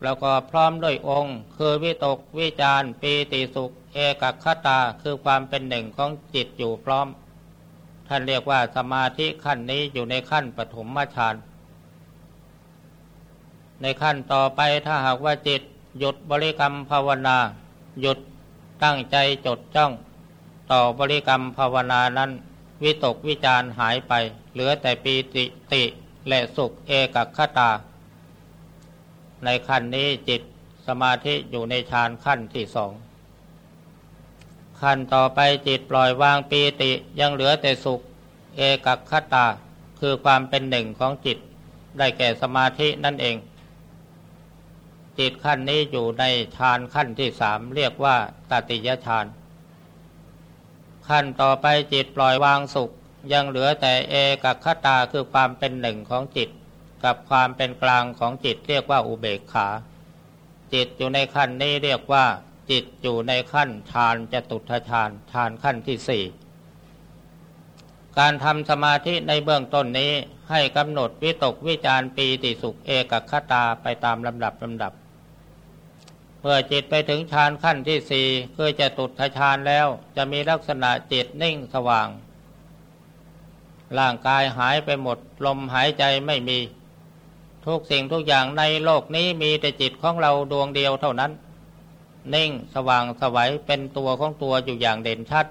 ประกอบพร้อมด้วยองค์ คือวิตกวิจารปีติสุข เอกคตาคือความเป็นหนึ่งของจิตอยู่พร้อม ท่านเรียกว่าสมาธิขั้นนี้อยู่ในขั้นปฐมฌานในขั้นต่อไปถ้าหากว่าจิต หยุดบริกรรมภาวนา หยุดตั้งใจจดจ้อง ต่อบริกรรมภาวนานั้น วิตกวิจารหายไป เหลือแต่ปีติติและสุขเอกคตา ในขั้นนี้จิตสมาธิอยู่ในฌานขั้นที่สองขั้นต่อไปจิตปล่อยวางปีติยังเหลือแต่สุข เอกคตา คือความเป็นหนึ่งของจิต ได้แก่สมาธินั่นเอง จิตขั้นนี้อยู่ในฌานขั้นที่สามเรียกว่าตติยฌานขั้นต่อไปจิตปล่อยวางสุข ยังเหลือแต่เอกคตาคือความเป็นหนึ่งของจิต กับความเป็นกลางของจิตเรียกว่าอุเบกขา จิตอยู่ในขั้นนี้เรียกว่า จิตอยู่ในขั้นฌานจะตุทฌานฌานขั้นที่สี่การทำสมาธิในเบื้องต้นนี้ให้กำหนดวิตกวิจารปีติสุขเอกคตาไปตามลำดับลำดับ เมื่อจิตไปถึงฌานขั้นที่สี่คือจะตุดฌานแล้วจะมีลักษณะจิตนิ่งสว่าง ร่างกายหายไปหมด ลมหายใจไม่มี ทุกสิ่งทุกอย่างในโลกนี้มีแต่จิตของเราดวงเดียวเท่านั้น นิ่งสว่างสวัยเป็นตัวของตัวอยู่อย่างเด่นชัด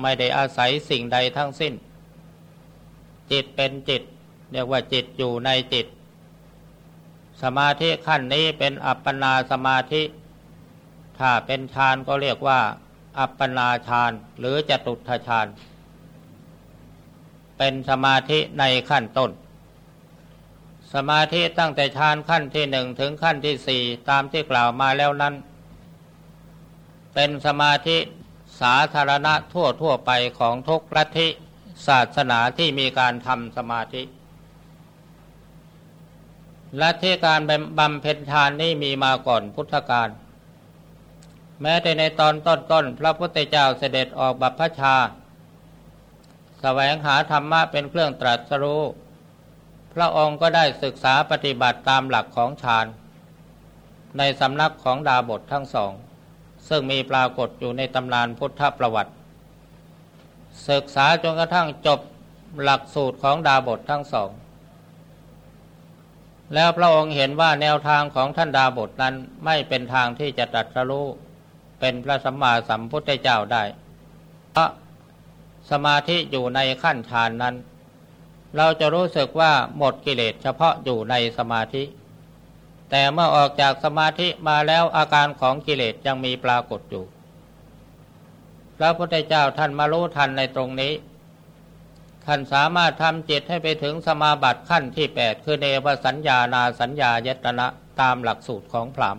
ไม่ได้อาศัยสิ่งใดทั้งสิ้น จิตเป็นจิต เรียกว่าจิตอยู่ในจิต สมาธิขั้นนี้เป็นอัปปนาสมาธิ ถ้าเป็นฌานก็เรียกว่า อัปปนาฌานหรือจตุทฌาน เป็นสมาธิในขั้นต้น สมาธิตั้งแต่ฌานขั้นที่หนึ่งถึงขั้นที่สี่ตามที่กล่าวมาแล้วนั้น เป็นสมาธิสาธารณะทั่วทั่วไปของทุกลัทธิศาสนาที่มีการทำสมาธิละที่การบำเพ็ญทานนี่มีมาก่อนพุทธกาลแม้แต่ในตอนต้นๆพระพุทธเจ้าเสด็จออกบัพพชาสแสวงหาธรรมะเป็นเครื่องตรัสรู้ พระองค์ก็ได้ศึกษาปฏิบัติตามหลักของฌานในสำนักของดาบททั้งสอง ซึ่งมีปรากฏอยู่ในตำนานพุทธประวัติ ศึกษาจนกระทั่งจบหลักสูตรของดาบททั้งสอง แล้วพระองค์เห็นว่าแนวทางของท่านดาบทนั้นไม่เป็นทางที่จะตัดรู้เป็นพระสัมมาสัมพุทธเจ้าได้ เพราะสมาธิอยู่ในขั้นฌานนั้น เราจะรู้สึกว่าหมดกิเลสเฉพาะอยู่ในสมาธิ แต่เมื่อออกจากสมาธิมาแล้วอาการของกิเลสยังมีปรากฏอยู่ พระพุทธเจ้าท่านมารู้ทันในตรงนี้ ท่านสามารถทำจิตให้ไปถึงสมาบัติขั้นที่แปดคือเนวสัญญานาสัญญายตนะตามหลักสูตรของพราม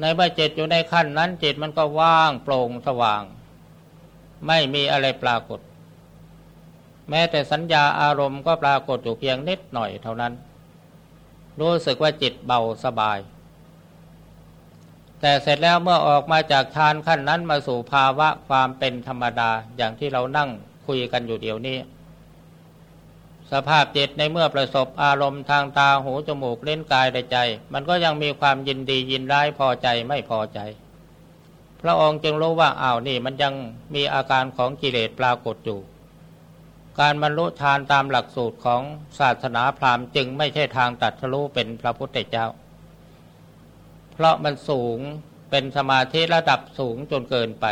ในเมื่อจิตอยู่ในขั้นนั้นจิตมันก็ว่างโปร่งสว่าง ไม่มีอะไรปรากฏ แม้แต่สัญญาอารมณ์ก็ปรากฏอยู่เพียงนิดหน่อยเท่านั้น รู้สึกว่าจิตเบาสบาย แต่เสร็จแล้วเมื่อออกมาจากฌานขั้นนั้นมาสู่ภาวะความเป็นธรรมดาอย่างที่เรานั่งคุยกันอยู่เดี๋ยวนี้ สภาพจิตในเมื่อประสบอารมณ์ทางตาหูจมูกเล่นกายใจ มันก็ยังมีความยินดียินร้ายพอใจไม่พอใจพระองค์จึงรู้ว่าอ้าวนี่มันยังมีอาการของกิเลสปรากฏอยู่ การบรรลุฌานตามหลักสูตรของศาสนาพราหมณ์จึงไม่ใช่ทางตัดทะลุเป็นพระพุทธเจ้า เพราะมันสูงเป็นสมาธิระดับสูงจนเกินไป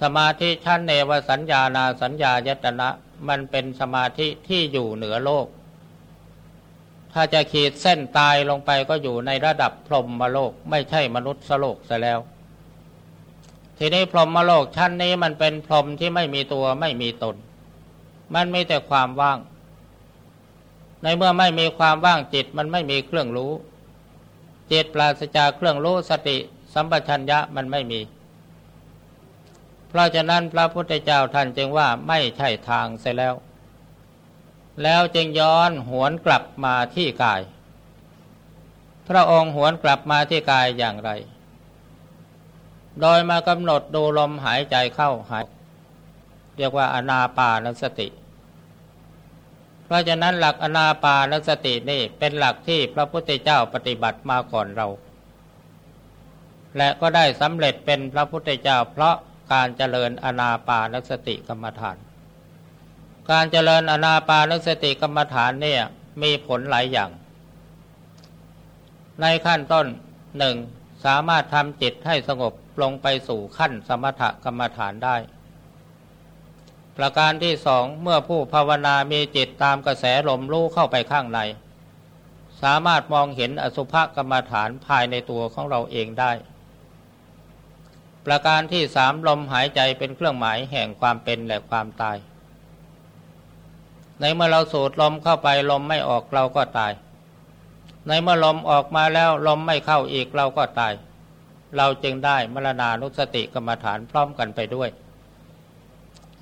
สมาธิชั้นเนวสัญญานาสัญญายตนะมันเป็นสมาธิที่อยู่เหนือโลก ถ้าจะขีดเส้นตายลงไปก็อยู่ในระดับพรหมโลกไม่ใช่มนุษย์โลกซะแล้ว ทีนี้พรหมโลกชั้นนี้มันเป็นพรหมที่ไม่มีตัวไม่มีตน มันมีแต่ความว่าง ในเมื่อไม่มีความว่างจิตมันไม่มีเครื่องรู้ จิตปราศจากเครื่องรู้สติสัมปชัญญะมันไม่มี เพราะฉะนั้นพระพุทธเจ้าท่านจึงว่าไม่ใช่ทางเสียแล้ว แล้วจึงย้อนหวนกลับมาที่กาย พระองค์หวนกลับมาที่กายอย่างไร โดยมากำหนดดูลมหายใจเข้าหาย เรียกว่าอนาปานสติ เพราะฉะนั้นหลักอนาปานสตินี่เป็นหลักที่พระพุทธเจ้าปฏิบัติมาก่อนเรา และก็ได้สำเร็จเป็นพระพุทธเจ้า เพราะการเจริญอนาปานสติกรรมฐาน การเจริญอนาปานสติกรรมฐานเนี่ยมีผลหลายอย่าง ในขั้นต้นหนึ่งสามารถทำจิตให้สงบลงไปสู่ขั้นสมถกรรมฐานได้ ประการที่สองเมื่อผู้ภาวนามีจิตตามกระแสลมรู้เข้าไปข้างใน สามารถมองเห็นอสุภกรรมฐานภายในตัวของเราเองได้ ประการที่สามลมหายใจเป็นเครื่องหมายแห่งความเป็นและความตาย ในเมื่อเราสูดลมเข้าไปลมไม่ออกเราก็ตาย ในเมื่อลมออกมาแล้วลมไม่เข้าอีกเราก็ตาย เราจึงได้มรณานุสติกรรมฐานพร้อมกันไปด้วย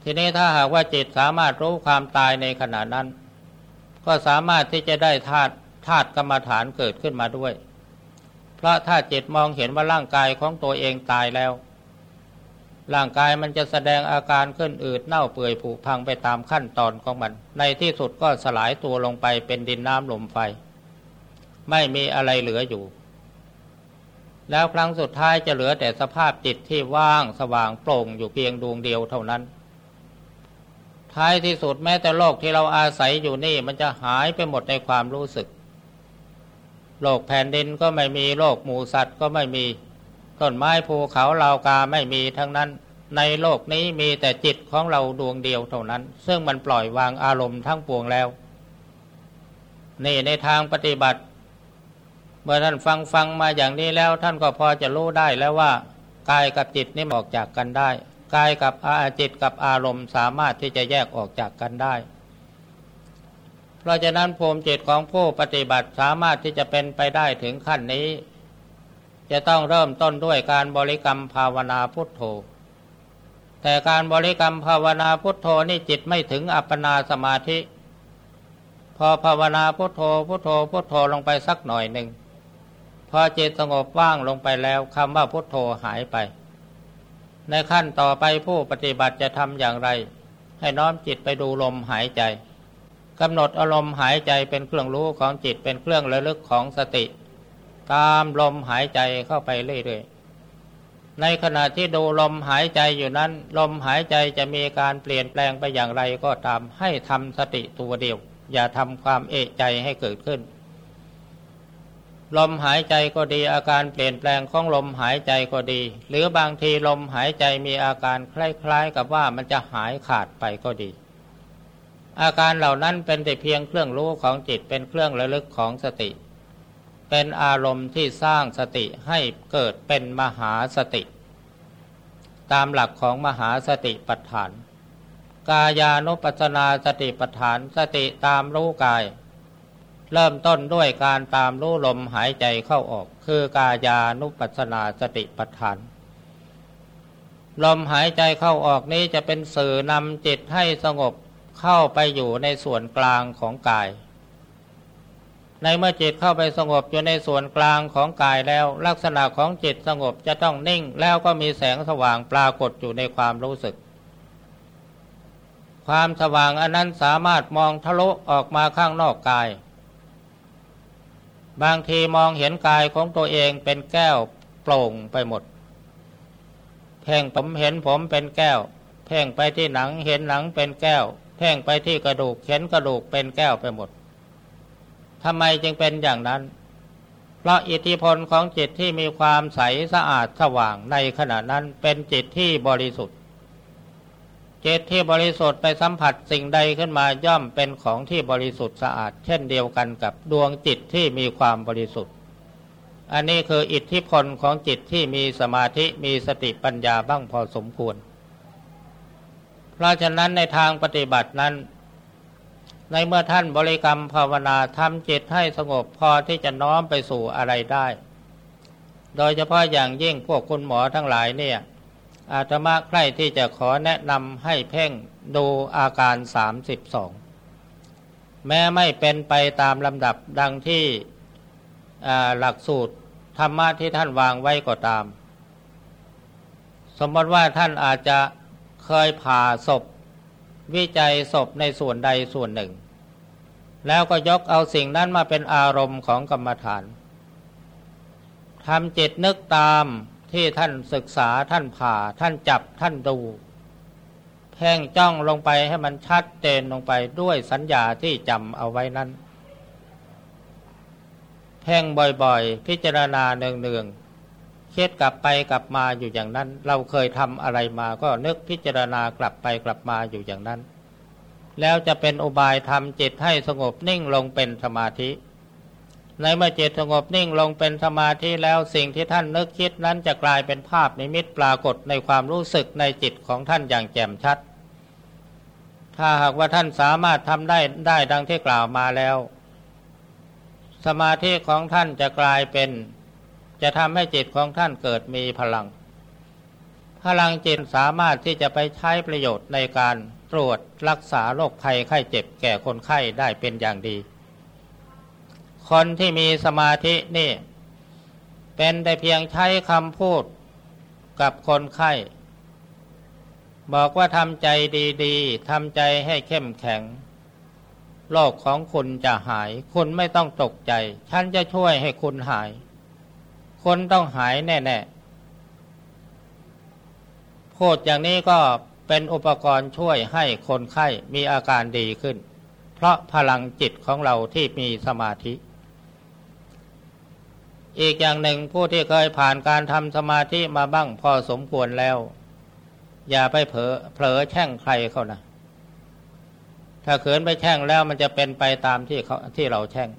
ทีนี้ถ้าหากว่าจิตสามารถรู้ความตายในขณะนั้น ก็สามารถที่จะได้ธาตุธาตุกรรมฐานเกิดขึ้นมาด้วย เพราะถ้าจิตมองเห็นว่าร่างกายของตัวเองตายแล้ว ร่างกายมันจะแสดงอาการขึ้นอืดเน่าเปื่อยผุพังไปตามขั้นตอนของมัน ในที่สุดก็สลายตัวลงไปเป็นดินน้ำลมไฟ ไม่มีอะไรเหลืออยู่ แล้วครั้งสุดท้ายจะเหลือแต่สภาพจิตที่ว่างสว่างโปร่งอยู่เพียงดวงเดียวเท่านั้น ท้ายที่สุดแม้แต่โลกที่เราอาศัยอยู่นี่ มันจะหายไปหมดในความรู้สึก โลกแผ่นดินก็ไม่มีโลกหมูสัตว์ก็ไม่มี ต้นไม้ภูเขาเหล่ากาไม่มีทั้งนั้น ในโลกนี้มีแต่จิตของเราดวงเดียวเท่านั้น ซึ่งมันปล่อยวางอารมณ์ทั้งปวงแล้ว นี่ในทางปฏิบัติ เมื่อท่านฟังฟังมาอย่างนี้แล้วท่านก็พอจะรู้ได้แล้วว่า กายกับจิตนี่ออกจากกันได้ กายกับอาจิตกับอารมณ์สามารถที่จะแยกออกจากกันได้ เพราะฉะนั้นภูมิจิตของผู้ปฏิบัติสามารถที่จะเป็นไปได้ถึงขั้นนี้ จะต้องเริ่มต้นด้วยการบริกรรมภาวนาพุทโธ แต่การบริกรรมภาวนาพุทโธนี่จิตไม่ถึงอัปปนาสมาธิ พอภาวนาพุทโธพุทโธพุทโธลงไปสักหน่อยหนึ่งพอจิตสงบว่างลงไปแล้วคำว่าพุทโธหายไป ในขั้นต่อไปผู้ปฏิบัติจะทำอย่างไร ให้น้อมจิตไปดูลมหายใจกำหนดอารมณ์หายใจเป็นเครื่องรู้ของจิตเป็นเครื่องระลึกของสติ ตามลมหายใจเข้าไปเรื่อยๆในขณะที่ดูลมหายใจอยู่นั้น ลมหายใจจะมีการเปลี่ยนแปลงไปอย่างไรก็ตามให้ทำสติตัวเดียว อย่าทำความเอะใจให้เกิดขึ้น ลมหายใจก็ดีอาการเปลี่ยนแปลงของลมหายใจก็ดี หรือบางทีลมหายใจมีอาการคล้ายๆ กับว่ามันจะหายขาดไปก็ดี อาการเหล่านั้นเป็นแต่เพียงเครื่องรู้ของจิตเป็นเครื่องระลึกของสติ เป็นอารมณ์ที่สร้างสติให้เกิดเป็นมหาสติ ตามหลักของมหาสติปัฏฐาน กายานุปัสนาสติปัฏฐานสติตามรู้กาย เริ่มต้นด้วยการตามรู้ลมหายใจเข้าออก คือกายานุปัสสนาสติปัฏฐาน ลมหายใจเข้าออกนี้จะเป็นสื่อนำจิตให้สงบเข้าไปอยู่ในส่วนกลางของกาย ในเมื่อจิตเข้าไปสงบอยู่ในส่วนกลางของกายแล้ว ลักษณะของจิตสงบจะต้องนิ่งแล้วก็มีแสงสว่างปรากฏอยู่ในความรู้สึกความสว่างอันนั้นสามารถมองทะลุออกมาข้างนอกกาย บางทีมองเห็นกายของตัวเองเป็นแก้วโปร่งไปหมด เพ่งผมเห็นผมเป็นแก้ว เพ่งไปที่หนังเห็นหนังเป็นแก้ว เพ่งไปที่กระดูกเห็นกระดูกเป็นแก้วไปหมดทำไมจึงเป็นอย่างนั้น เพราะอิทธิพลของจิตที่มีความใสสะอาดสว่างในขณะนั้นเป็นจิตที่บริสุทธิ์ จิตที่บริสุทธิ์ไปสัมผัสสิ่งใดขึ้นมาย่อมเป็นของที่บริสุทธิ์สะอาด เช่นเดียวกันกับดวงจิตที่มีความบริสุทธิ์ อันนี้คืออิทธิพลของจิตที่มีสมาธิมีสติปัญญาบ้างพอสมควร เพราะฉะนั้นในทางปฏิบัตินั้น ในเมื่อท่านบริกรรมภาวนาทำจิตให้สงบพอที่จะน้อมไปสู่อะไรได้ โดยเฉพาะอย่างยิ่งพวกคุณหมอทั้งหลายเนี่ย อาตมาใครที่จะขอแนะนำให้เพ่งดูอาการ 32 แม้ไม่เป็นไปตามลำดับดังที่หลักสูตรธรรมะที่ท่านวางไว้ก็ตาม สมมติว่าท่านอาจจะเคยผ่าศพ วิจัยศพในส่วนใดส่วนหนึ่ง แล้วก็ยกเอาสิ่งนั้นมาเป็นอารมณ์ของกรรมฐานทำจิตนึกตาม ที่ท่านศึกษาท่านผ่า ท่านจับท่านดูเพ่งจ้องลงไปให้มันชัดเจนลงไปด้วยสัญญาที่จำเอาไว้นั้นเพ่งบ่อยๆ พิจารณาเนืองๆคิดกลับไปกลับมาอยู่อย่างนั้น เราเคยทำอะไรมาก็นึกพิจารณากลับไปกลับมาอยู่อย่างนั้น แล้วจะเป็นอุบายทำจิตให้สงบนิ่งลงเป็นสมาธิ ในเมื่อจิตสงบนิ่งลงเป็นสมาธิแล้วสิ่งที่ท่านนึกคิดนั้นจะกลายเป็นภาพนิมิตปรากฏในความรู้สึกในจิตของท่านอย่างแจ่มชัด ถ้าหากว่าท่านสามารถทำได้ได้ดังที่กล่าวมาแล้ว สมาธิของท่านจะกลายเป็น จะทำให้จิตของท่านเกิดมีพลัง พลังจิตสามารถที่จะไปใช้ประโยชน์ในการตรวจรักษาโรคภัยไข้เจ็บแก่คนไข้ได้เป็นอย่างดี คนที่มีสมาธินี่ เป็นได้เพียงใช้คำพูดกับคนไข้ บอกว่าทำใจดีๆทำใจให้เข้มแข็งโรคของคุณจะหาย คุณไม่ต้องตกใจ ฉันจะช่วยให้คุณหาย คนต้องหายแน่ๆพูดอย่างนี้ก็เป็นอุปกรณ์ช่วยให้คนไข้มีอาการดีขึ้น เพราะพลังจิตของเราที่มีสมาธิ อีกอย่างหนึ่งผู้ที่เคยผ่านการทำสมาธิมาบ้างพอสมควรแล้ว อย่าไปเผลอเผลอแช่งใครเขานะถ้าเขินไปแช่งแล้วมันจะเป็นไปตามที่เขาที่เราแช่ง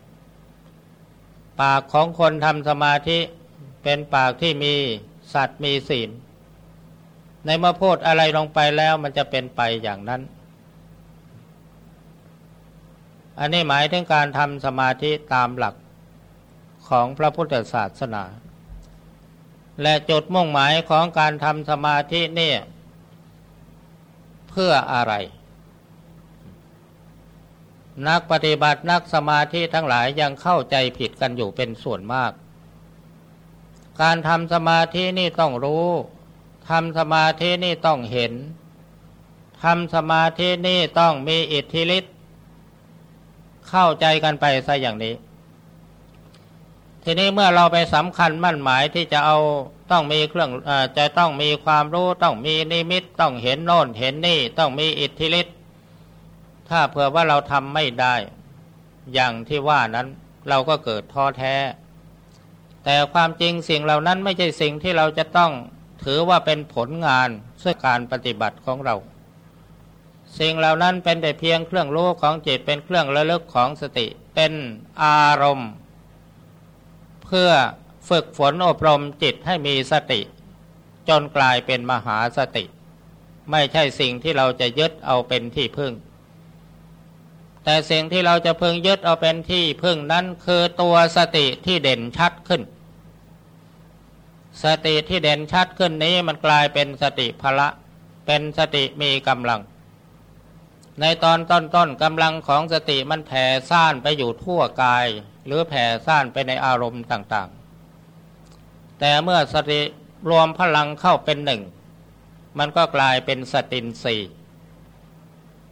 ปากของคนทำสมาธิเป็นปากที่มีสัตว์มีศีลในเมื่อพูดอะไรลงไปแล้วมันจะเป็นไปอย่างนั้น อันนี้หมายถึงการทำสมาธิตามหลัก ของพระพุทธศาสนา และจุดมุ่งหมายของการทำสมาธินี่เพื่ออะไร นักปฏิบัตินักสมาธิทั้งหลายยังเข้าใจผิดกันอยู่เป็นส่วนมาก การทำสมาธินี่ต้องรู้ทำสมาธินี่ต้องเห็นทำสมาธินี่ต้องมีอิทธิฤทธิ์เข้าใจกันไปซะอย่างนี้ ทีนี้เมื่อเราไปสำคัญมั่นหมายที่จะเอาต้องมีเครื่องอจะต้องมีความรู้ต้องมีนิมิตต้องเห็นโน่นเห็นนี่ต้องมีอิทธิฤทธิ์ถ้าเผื่อว่าเราทำไม่ได้ อย่างที่ว่านั้นเราก็เกิดท้อแท้ แต่ความจริงสิ่งเหล่านั้นไม่ใช่สิ่งที่เราจะต้องถือว่าเป็นผลงานซึ่งการปฏิบัติของเรา สิ่งเหล่านั้นเป็นแต่เพียงเครื่องรู้ของจิตเป็นเครื่องระลึกของสติเป็นอารมณ์ เพื่อฝึกฝนอบรมจิตให้มีสติ จนกลายเป็นมหาสติ ไม่ใช่สิ่งที่เราจะยึดเอาเป็นที่พึ่ง แต่สิ่งที่เราจะพึงยึดเอาเป็นที่พึ่งนั้นคือตัวสติที่เด่นชัดขึ้น สติที่เด่นชัดขึ้นนี้มันกลายเป็นสติพละ เป็นสติมีกำลัง ในตอนต้นๆกำลังของสติมันแผ่ซ่านไปอยู่ทั่วกาย หรือแผ่ซ่านไปในอารมณ์ต่างๆ แต่เมื่อสติรวมพลังเข้าเป็นหนึ่ง มันก็กลายเป็นสตินสี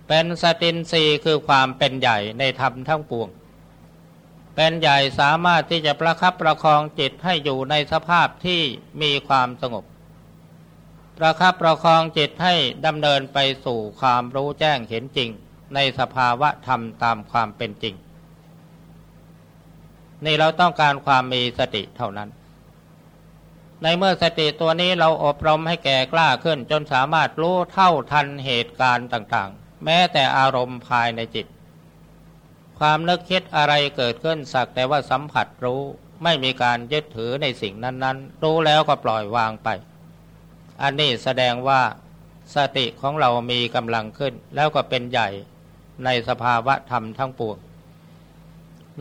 เป็นสตินสีคือความเป็นใหญ่ในธรรมทั้งปวง เป็นใหญ่สามารถที่จะประคับประคองจิตให้อยู่ในสภาพที่มีความสงบ ประคับประคองจิตให้ดำเนินไปสู่ความรู้แจ้งเห็นจริง ในสภาวะธรรมตามความเป็นจริง นี่เราต้องการความมีสติเท่านั้น ในเมื่อสติตัวนี้เราอบรมให้แก่กล้าขึ้น จนสามารถรู้เท่าทันเหตุการณ์ต่างๆ แม้แต่อารมณ์ภายในจิต ความนึกคิดอะไรเกิดขึ้นสักแต่ว่าสัมผัสรู้ไม่มีการยึดถือในสิ่งนั้นๆ รู้แล้วก็ปล่อยวางไป อันนี้แสดงว่าสติของเรามีกำลังขึ้น แล้วก็เป็นใหญ่ในสภาวะธรรมทั้งปวง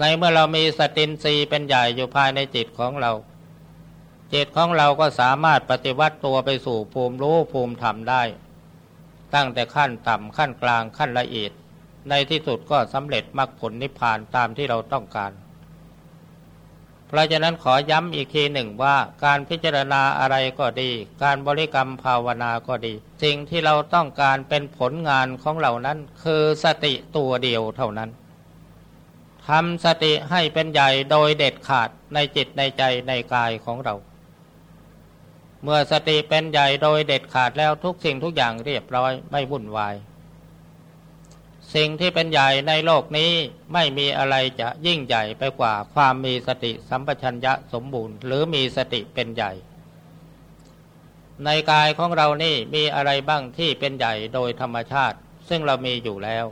ในเมื่อเรามีสตินรีเป็นใหญ่อยู่ภายในจิตของเรา จิตของเราก็สามารถปฏิวัติตัวไปสู่ภูมิรู้ภูมิธรรมได้ ตั้งแต่ขั้นต่ำขั้นกลางขั้นละเอียด ในที่สุดก็สำเร็จมรรคผลนิพพานตามที่เราต้องการ ราะฉะนั้นขอย้ำอีกทีหนึ่งว่าการพิจารณาอะไรก็ดี การบริกรรมภาวนาก็ดี สิ่งที่เราต้องการเป็นผลงานของเหล่านั้น คือสติตัวเดียวเท่านั้นทำสติให้เป็นใหญ่โดยเด็ดขาดในจิตในใจในกายของเรา เมื่อสติเป็นใหญ่โดยเด็ดขาดแล้วทุกสิ่งทุกอย่างเรียบร้อยไม่วุ่นวาย สิ่งที่เป็นใหญ่ในโลกนี้ไม่มีอะไรจะยิ่งใหญ่ไปกว่าความมีสติสัมปชัญญะสมบูรณ์ หรือมีสติเป็นใหญ่ ในกายของเรานี่มีอะไรบ้างที่เป็นใหญ่โดยธรรมชาติ ซึ่งเรามีอยู่แล้ว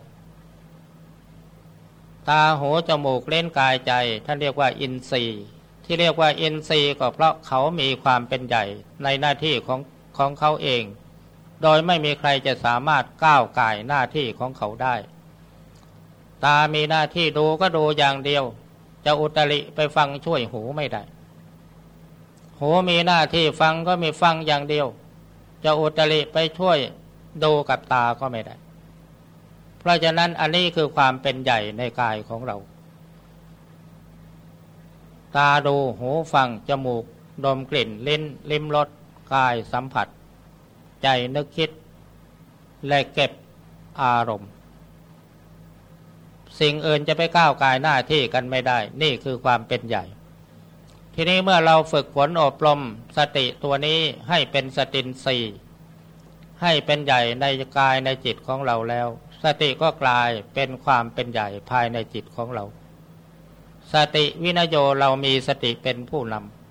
ตาหูจมูกเล่นกายใจท่านเรียกว่าอินทรีย์ที่เรียกว่าอินทรีย์ก็เพราะเขามีความเป็นใหญ่ในหน้าที่ของของเขาเอง โดยไม่มีใครจะสามารถก้าวไก่หน้าที่ของเขาได้ ตามีหน้าที่ดูก็ดูอย่างเดียว จะอุตริไปฟังช่วยหูไม่ได้ หูมีหน้าที่ฟังก็มีฟังอย่างเดียว จะอุตริไปช่วยดูกับตาก็ไม่ได้ เพราะฉะนั้นอันนี้คือความเป็นใหญ่ในกายของเรา ตาดูหูฟัง จมูก ดมกลิ่นลิ้น ลิ้มรสกายสัมผัส ใจนึกคิด และเก็บอารมณ์ สิ่งอื่นจะไปก้าวกายหน้าที่กันไม่ได้ นี่คือความเป็นใหญ่ ทีนี้เมื่อเราฝึกฝนอบรมสติตัวนี้ให้เป็นสตินสีให้เป็นใหญ่ในกายในจิตของเราแล้ว สติก็กลายเป็นความเป็นใหญ่ภายในจิตของเรา สติวินโยเรามีสติเป็นผู้นำ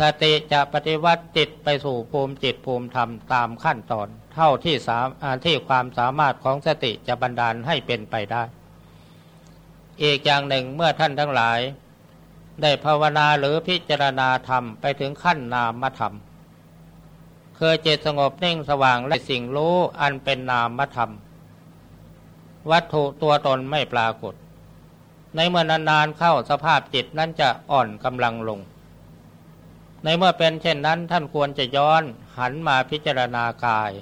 สติจะปฏิวัติจิตไปสู่ภูมิจิตภูมิธรรมตามขั้นตอน เท่าที่สามที่ความสามารถของสติจะบันดาลให้เป็นไปได้ อีกอย่างหนึ่งเมื่อท่านทั้งหลาย ได้ภาวนาหรือพิจารณาธรรมไปถึงขั้นนามธรรมคือจิตสงบนิ่งสว่างและสิ่งรู้อันเป็นนามธรรม วัตถุตัวตนไม่ปรากฏ ในเมื่อนานๆเข้าสภาพจิตนั้นจะอ่อนกำลังลง ในเมื่อเป็นเช่นนั้นท่านควรจะย้อนหันมาพิจารณากาย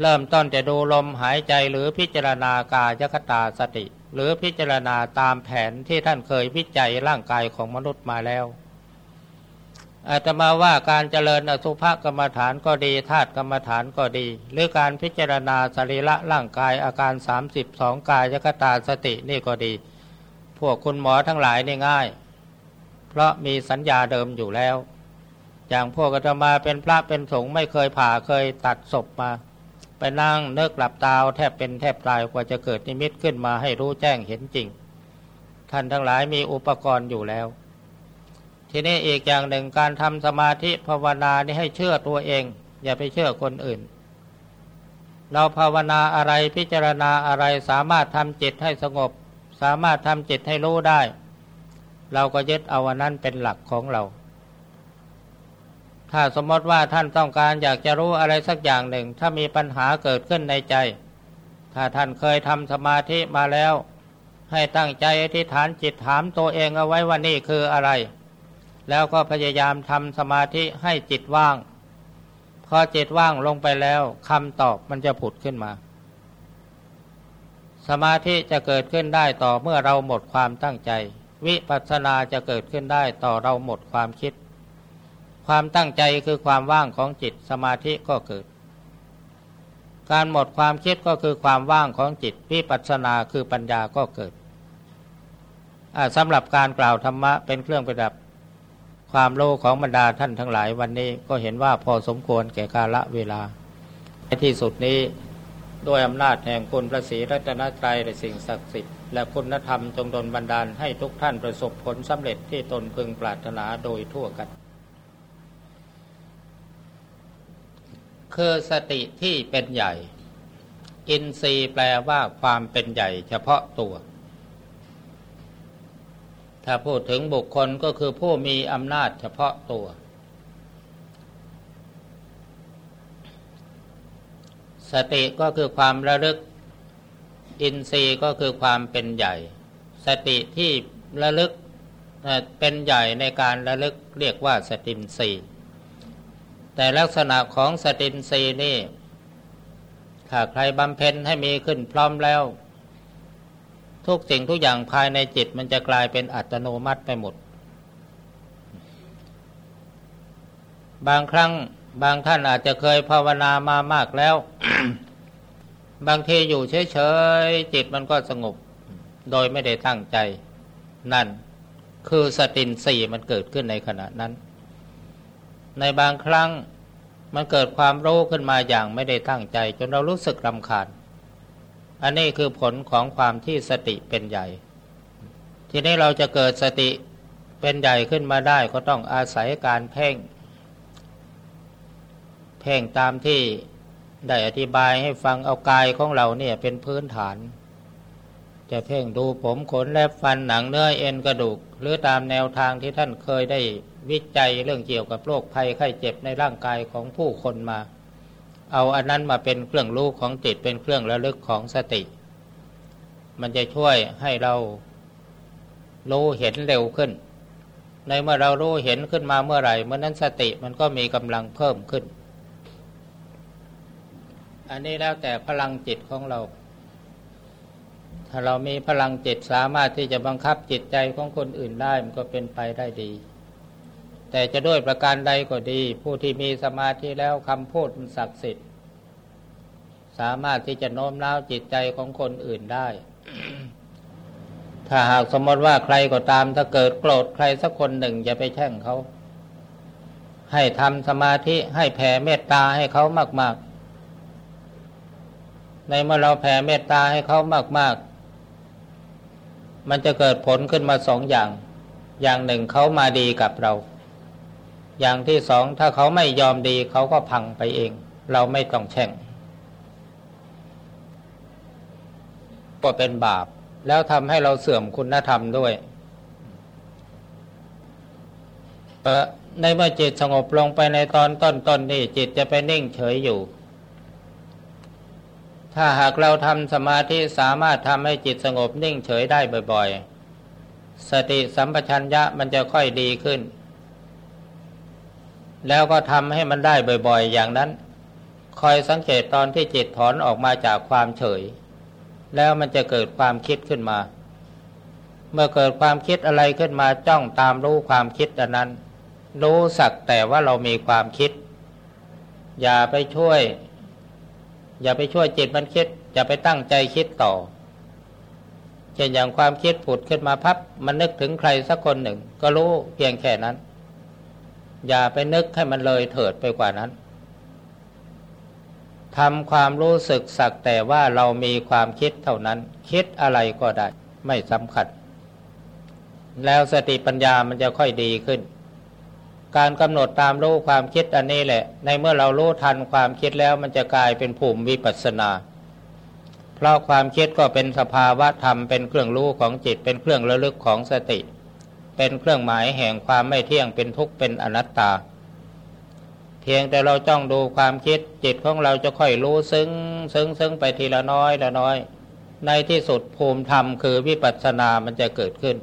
เริ่มต้นจะดูลมหายใจหรือพิจารณากายคตาสติ หรือพิจารณาตามแผนที่ท่านเคยวิจัยร่างกายของมนุษย์มาแล้วอาตมาว่าการเจริญอสุภกรรมฐานก็ดีธาตุกรรมฐานก็ดี หรือการพิจารณาสรีระร่างกายอาการ 32 กายยกตาสตินี่ก็ดี พวกคุณหมอทั้งหลายนี่ง่าย เพราะมีสัญญาเดิมอยู่แล้ว อย่างพวกอาตมาเป็นพระเป็นสงฆ์ไม่เคยผ่าเคยตัดศพมา ไปนั่งเนิกหลับตาแทบเป็นแทบตายกว่าจะเกิดนิมิตขึ้นมาให้รู้แจ้งเห็นจริง ท่านทั้งหลายมีอุปกรณ์อยู่แล้ว ทีนี้อีกอย่างหนึ่งการทำสมาธิภาวนานี่ให้เชื่อตัวเอง อย่าไปเชื่อคนอื่นเราภาวนาอะไรพิจารณาอะไรสามารถทำจิตให้สงบ สามารถทำจิตให้รู้ได้ เราก็ยึดเอาวันนั้นเป็นหลักของเรา ถ้าสมมติว่าท่านต้องการอยากจะรู้อะไรสักอย่างหนึ่ง ถ้ามีปัญหาเกิดขึ้นในใจ ถ้าท่านเคยทำสมาธิมาแล้ว ให้ตั้งใจอธิษฐานจิตถามตัวเองเอาไว้ว่านี่คืออะไร แล้วก็พยายามทำสมาธิให้จิตว่าง พอจิตว่างลงไปแล้วคำตอบมันจะผุดขึ้นมาสมาธิจะเกิดขึ้นได้ต่อเมื่อเราหมดความตั้งใจ วิปัสสนาจะเกิดขึ้นได้ต่อเราหมดความคิด ความตั้งใจคือความว่างของจิตสมาธิก็เกิด การหมดความคิดก็คือความว่างของจิต วิปัสสนาคือปัญญาก็เกิดสำหรับการกล่าวธรรมะเป็นเครื่องประดับ ความโลของบรรดาท่านทั้งหลายวันนี้ก็เห็นว่าพอสมควรแก่กาละเวลาในที่สุดนี้ด้วยอำนาจแห่งคุณพระศรีรัตนตรัยและสิ่งศักดิ์สิทธิ์ และคุณธรรมจงดลบันดาลให้ทุกท่านประสบผลสำเร็จที่ตนพึงปรารถนาโดยทั่วกัน คือสติที่เป็นใหญ่ อินทรีย์แปลว่าความเป็นใหญ่เฉพาะตัว ถ้าพูดถึงบุคคลก็คือผู้มีอำนาจเฉพาะตัว สติก็คือความระลึก อินทรีย์ก็คือความเป็นใหญ่ สติที่ระลึกเป็นใหญ่ในการระลึกเรียกว่าสตินทรีย์แต่ลักษณะของสตินทรีย์นี่ถ้าใครบำเพ็ญให้มีขึ้นพร้อมแล้ว ทุกสิ่งทุกอย่างภายในจิตมันจะกลายเป็นอัตโนมัติไปหมด บางครั้งบางท่านอาจจะเคยภาวนามามากแล้ว บางทีอยู่เฉยๆจิตมันก็สงบ โดยไม่ได้ตั้งใจ นั่นคือสตินสี่มันเกิดขึ้นในขณะนั้น ในบางครั้งมันเกิดความรู้ขึ้นมาอย่างไม่ได้ตั้งใจ จนเรารู้สึกรำคาญ อันนี้คือผลของความที่สติเป็นใหญ่ ทีนี้เราจะเกิดสติเป็นใหญ่ขึ้นมาได้ก็ต้องอาศัยการเพ่ง เพ่งตามที่ ได้อธิบายให้ฟังเอากายของเราเนี่ยเป็นพื้นฐาน จะเพ่งดูผมขนและฟันหนังเนื้อเอ็นกระดูก หรือตามแนวทางที่ท่านเคยได้วิจัยเรื่องเกี่ยวกับโรคภัยไข้เจ็บในร่างกายของผู้คนมา เอาอันนั้นมาเป็นเครื่องรู้ของจิตเป็นเครื่องระลึกของสติ มันจะช่วยให้เรารู้เห็นเร็วขึ้น ในเมื่อเรารู้เห็นขึ้นมาเมื่อไหร่เมื่อนั้นสติมันก็มีกำลังเพิ่มขึ้น อันนี้แล้วแต่พลังจิตของเรา ถ้าเรามีพลังจิตสามารถที่จะบังคับจิตใจของคนอื่นได้มันก็เป็นไปได้ดี แต่จะด้วยประการใดก็ดี ผู้ที่มีสมาธิแล้วคำพูดศักดิ์สิทธิ์ สามารถที่จะโน้มน้าวจิตใจของคนอื่นได้ ถ้าหากสมมติว่าใครก็ตามถ้าเกิดโกรธใครสักคนหนึ่งอย่าไปแช่งเขา ให้ทำสมาธิให้แผ่เมตตาให้เขามาก ๆ ในเมื่อเราแผ่เมตตาให้เขามากๆ มันจะเกิดผลขึ้นมาสองอย่าง อย่างหนึ่งเขามาดีกับเรา อย่างที่สองถ้าเขาไม่ยอมดีเขาก็พังไปเอง เราไม่ต้องแช่งก็เป็นบาป แล้วทำให้เราเสื่อมคุณธรรมด้วยในเมื่อจิตสงบลงไปในตอนต้นๆนนี่จิตจะไปนิ่งเฉยอยู่ ถ้าหากเราทำสมาธิสามารถทำให้จิตสงบนิ่งเฉยได้บ่อยๆ สติสัมปชัญญะมันจะค่อยดีขึ้น แล้วก็ทำให้มันได้บ่อยๆ อย่างนั้น คอยสังเกตตอนที่จิตถอนออกมาจากความเฉย แล้วมันจะเกิดความคิดขึ้นมา เมื่อเกิดความคิดอะไรขึ้นมาจ้องตามรู้ความคิดอันนั้น รู้สักแต่ว่าเรามีความคิด อย่าไปช่วย อย่าไปช่วยจิตมันคิด อย่าไปตั้งใจคิดต่อ เช่นอย่างความคิดผุดขึ้นมาพับ มันนึกถึงใครสักคนหนึ่ง ก็รู้เพียงแค่นั้น อย่าไปนึกให้มันเลยเถิดไปกว่านั้นทำความรู้สึกสักแต่ว่าเรามีความคิดเท่านั้น คิดอะไรก็ได้ ไม่สำคัญ แล้วสติปัญญามันจะค่อยดีขึ้น การกำหนดตามรู้ความคิดอันนี้แหละ ในเมื่อเรารู้ทันความคิดแล้วมันจะกลายเป็นภูมิวิปัสนา เพราะความคิดก็เป็นสภาวะธรรมเป็นเครื่องรู้ของจิตเป็นเครื่องระลึกของสติ เป็นเครื่องหมายแห่งความไม่เที่ยงเป็นทุกข์เป็นอนัตตา เพียงแต่เราจ้องดูความคิดจิตของเราจะค่อยรู้ซึ้งซึ้งซึ้งไปทีละน้อยละน้อย ในที่สุดภูมิธรรมคือวิปัสสนามันจะเกิดขึ้น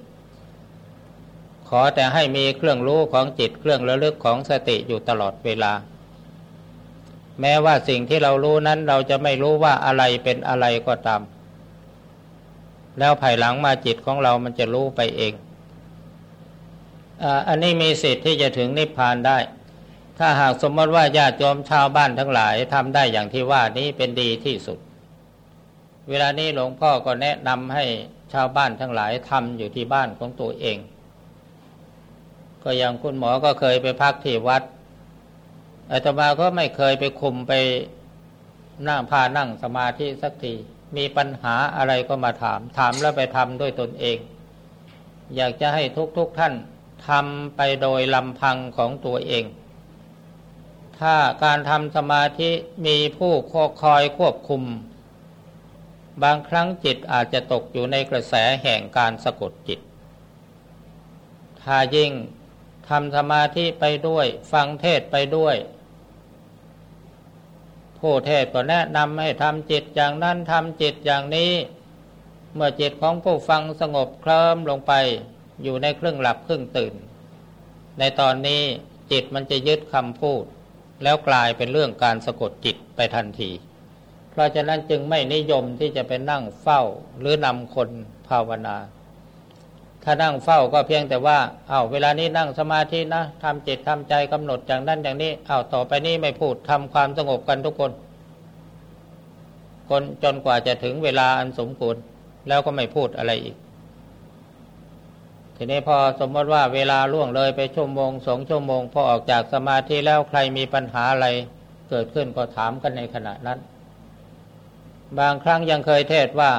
ขอแต่ให้มีเครื่องรู้ของจิตเครื่องระลึกของสติอยู่ตลอดเวลา แม้ว่าสิ่งที่เรารู้นั้นเราจะไม่รู้ว่าอะไรเป็นอะไรก็ตาม แล้วภายหลังมาจิตของเรามันจะรู้ไปเองอันนี้มีสิทธิ์ที่จะถึงนิพพานได้ ถ้าหากสมมติว่าญาติโยมชาวบ้านทั้งหลายทำได้อย่างที่ว่านี้เป็นดีที่สุด เวลานี้หลวงพ่อก็แนะนำให้ชาวบ้านทั้งหลายทำอยู่ที่บ้านของตัวเอง ก็อย่างคุณหมอก็เคยไปพักที่วัดอาตมาก็ไม่เคยไปคุมไปนั่งพานั่งสมาธิสักทีมีปัญหาอะไรก็มาถาม ถามแล้วไปทำด้วยตนเอง อยากจะให้ทุกๆทท่านทำไปโดยลำพังของตัวเอง ถ้าการทำสมาธิมีผู้คอยควบคุม บางครั้งจิตอาจจะตกอยู่ในกระแสแห่งการสะกดจิต ถ้ายิ่ง ทำสมาธิไปด้วย ฟังเทศไปด้วย ผู้เทศก็แนะนำให้ทำจิตอย่างนั้นทำจิตอย่างนี้ เมื่อจิตของผู้ฟังสงบเคลิ้มลงไป อยู่ในครึ่งหลับครึ่งตื่น ในตอนนี้จิตมันจะยึดคำพูด แล้วกลายเป็นเรื่องการสะกดจิตไปทันที เพราะฉะนั้นจึงไม่นิยมที่จะไปนั่งเฝ้าหรือนำคนภาวนา ถ้านั่งเฝ้าก็เพียงแต่ว่าเอา้าเวลานี้นั่งสมาธินะทำจิตทำใจกำหนดอย่างนั้นอย่างนี้เอา้าต่อไปนี้ไม่พูดทำความสงบกันทุกคน คนจนกว่าจะถึงเวลาอันสมควรแล้วก็ไม่พูดอะไรอีก ทีนี้พอสมมติว่าเวลาล่วงเลยไปชั่วโมงสองชั่วโมง พอออกจากสมาธิแล้วใครมีปัญหาอะไรเกิดขึ้นก็ถามกันในขณะนั้น บางครั้งยังเคยเทศว่า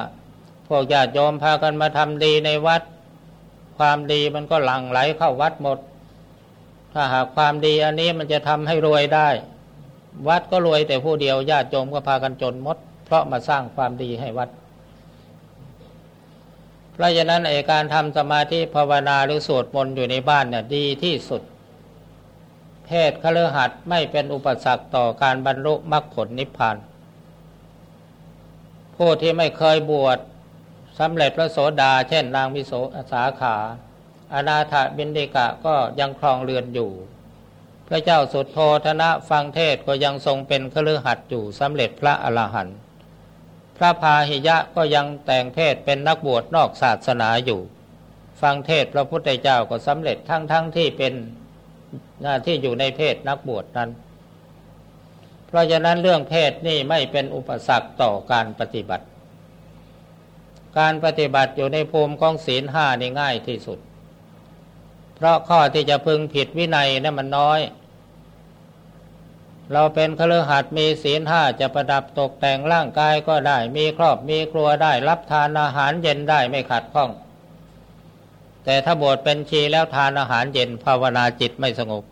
พวกญาติโยมพากันมาทำดีในวัด ความดีมันก็หลั่งไหลเข้าวัดหมด ถ้าหากความดีอันนี้มันจะทำให้รวยได้ วัดก็รวยแต่ผู้เดียวญาติโยมก็พากันจนหมด เพราะมาสร้างความดีให้วัด เพราะฉะนั้นไอการทำสมาธิภาวนาหรือสวดมนต์อยู่ในบ้านเนี่ยดีที่สุด เพศคฤหัสไม่เป็นอุปสรรคต่อการบรรลุมรรคผลนิพพานผู้ที่ไม่เคยบวช สำเร็จพระโสดา เช่นนางวิโสสาขา อนาถบินเดกะก็ยังครองเรือนอยู่ พระเจ้าสุดโทธนะฟังเทศก็ยังทรงเป็นคฤหัสอยู่สำเร็จพระอรหันต์พระพาหิยะก็ยังแต่งเทศเป็นนักบวชนอกศาสนาอยู่ ฟังเทศพระพุทธเจ้าก็สำเร็จทั้งๆทที่เป็นหน้าที่อยู่ในเพศนักบวชนั้น เพราะฉะนั้นเรื่องเพศนี่ไม่เป็นอุปสรรคต่อการปฏิบัติ การปฏิบัติอยู่ในภูมิของศีลห้านี่ง่ายที่สุด เพราะข้อที่จะพึงผิดวินัยนั่นมันน้อย เราเป็นคฤหัสถ์มีศีลห้าจะประดับตกแต่งร่างกายก็ได้ มีครอบมีครัวได้รับทานอาหารเย็นได้ไม่ขัดข้อง แต่ถ้าบวชเป็นชีแล้วทานอาหารเย็นภาวนาจิตไม่สงบ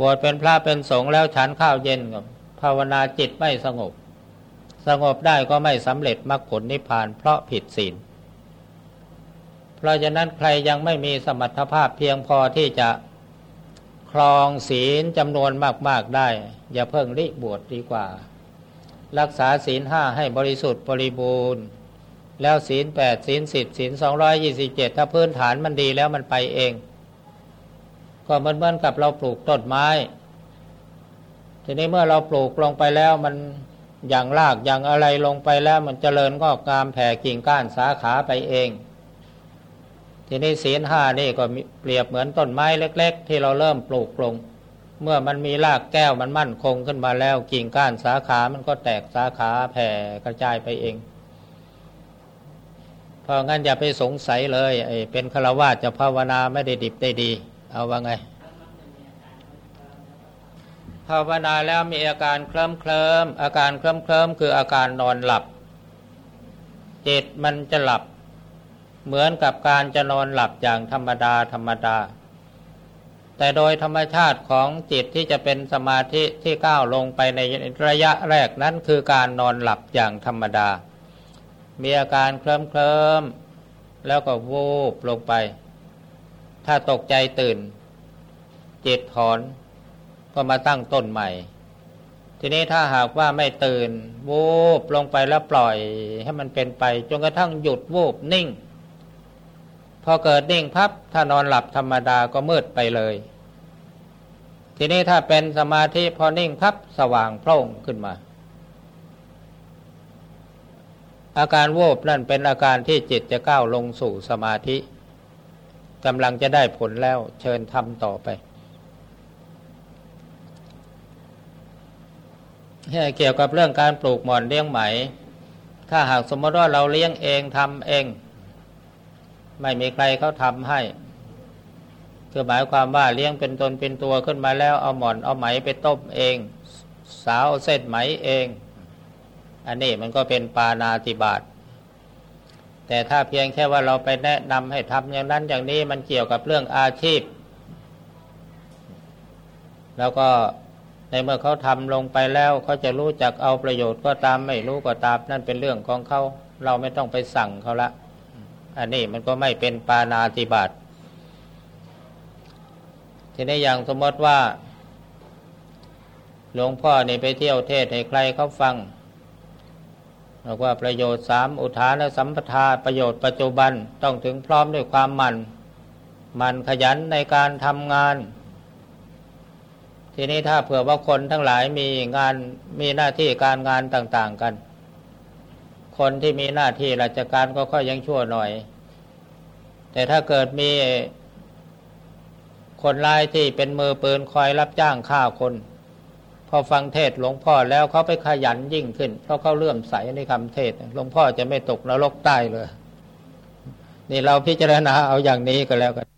บวชเป็นพระเป็นสงฆ์แล้วฉันข้าวเย็นกับภาวนาจิตไม่สงบ สงบได้ก็ไม่สำเร็จมรรคผลนิพพานเพราะผิดศีล เพราะฉะนั้นใครยังไม่มีสมรรถภาพเพียงพอที่จะครองศีลจำนวนมาก ๆ ได้ อย่าเพิ่งรีบบวชดีกว่า รักษาศีลห้าให้บริสุทธิ์บริบูรณ์ แล้วศีลแปดศีลสิบศีลสองร้อยยี่สิบเจ็ดถ้าพื้นฐานมันดีแล้วมันไปเอง ก็เหมือนเหมือนกับเราปลูกต้นไม้ ทีนี้เมื่อเราปลูกลงไปแล้วมัน อย่างรากอย่างอะไรลงไปแล้วมันเจริญก็งามแผ่กิ่งก้านสาขาไปเอง ทีนี้ศีลห้านี่ก็เปรียบเหมือนต้นไม้เล็ก ๆ ที่เราเริ่มปลูกลง เมื่อมันมีรากแก้วมันมั่นคงขึ้นมาแล้วกิ่งก้านสาขามันก็แตกสาขาแผ่กระจายไปเองเพราะงั้นอย่าไปสงสัยเลยเป็นฆราวาสจะภาวนาไม่ได้ดิบได้ดี เอาว่าไง ภาวนาแล้วมีอาการเคลิ้มเคลิมอาการเคลิ้มเคลิมคืออาการนอนหลับ จิตมันจะหลับ เหมือนกับการจะนอนหลับอย่างธรรมดาธรรมดา แต่โดยธรรมชาติของจิตที่จะเป็นสมาธิที่ก้าวลงไปในระยะแรกนั้นคือการนอนหลับอย่างธรรมดา มีอาการเคลิ้มเคลิมแล้วก็วูบลงไป ถ้าตกใจตื่น จิตถอน ก็มาตั้งต้นใหม่ ทีนี้ถ้าหากว่าไม่ตื่นวูบลงไปแล้วปล่อยให้มันเป็นไป จนกระทั่งหยุดวูบนิ่ง พอเกิดนิ่งพับถ้านอนหลับธรรมดาก็มืดไปเลย ทีนี้ถ้าเป็นสมาธิพอนิ่งพับสว่างโพร่งขึ้นมา อาการโวบนั่นเป็นอาการที่จิตจะก้าวลงสู่สมาธิกำลังจะได้ผลแล้วเชิญทำต่อไป เกี่ยวกับเรื่องการปลูกหมอนเลี้ยงไหม ถ้าหากสมมติว่าเราเลี้ยงเองทำเอง ไม่มีใครเขาทำให้ คือหมายความว่าเลี้ยงเป็นตนเป็นตัวขึ้นมาแล้วเอาหมอนเอาไหมไปต้มเอง สาวเส้นไหมเอง อันนี้มันก็เป็นปานาติบาตแต่ถ้าเพียงแค่ว่าเราไปแนะนำให้ทำอย่างนั้นอย่างนี้มันเกี่ยวกับเรื่องอาชีพ แล้วก็ ในเมื่อเขาทำลงไปแล้วเขาจะรู้จักเอาประโยชน์ก็ตามไม่รู้ก็ตาม นั่นเป็นเรื่องของเขาเราไม่ต้องไปสั่งเขาละ อันนี้มันก็ไม่เป็นปานาติบาตทีนี้อย่างสมมติว่า หลวงพ่อนี่ไปเที่ยวเทศให้ใครเขาฟังบอกว่าประโยชน์สามอุทานและสัมปทาประโยชน์ปัจจุบันต้องถึงพร้อมด้วยความมันมันขยันในการทำงาน ทีนี้ถ้าเผื่อว่าคนทั้งหลายมีงานมีหน้าที่การงานต่าง ๆกัน คนที่มีหน้าที่ราชการก็ค่อยยังชั่วหน่อย แต่ถ้าเกิดมีคนร้ายที่เป็นมือปืนคอยรับจ้างฆ่าคน พอฟังเทศหลวงพ่อแล้วเขาไปขยันยิ่งขึ้น เพราะเขาเลื่อมใสในคำเทศหลวงพ่อจะไม่ตกนรกใต้เลย นี่เราพิจารณาเอาอย่างนี้ก็แล้วกัน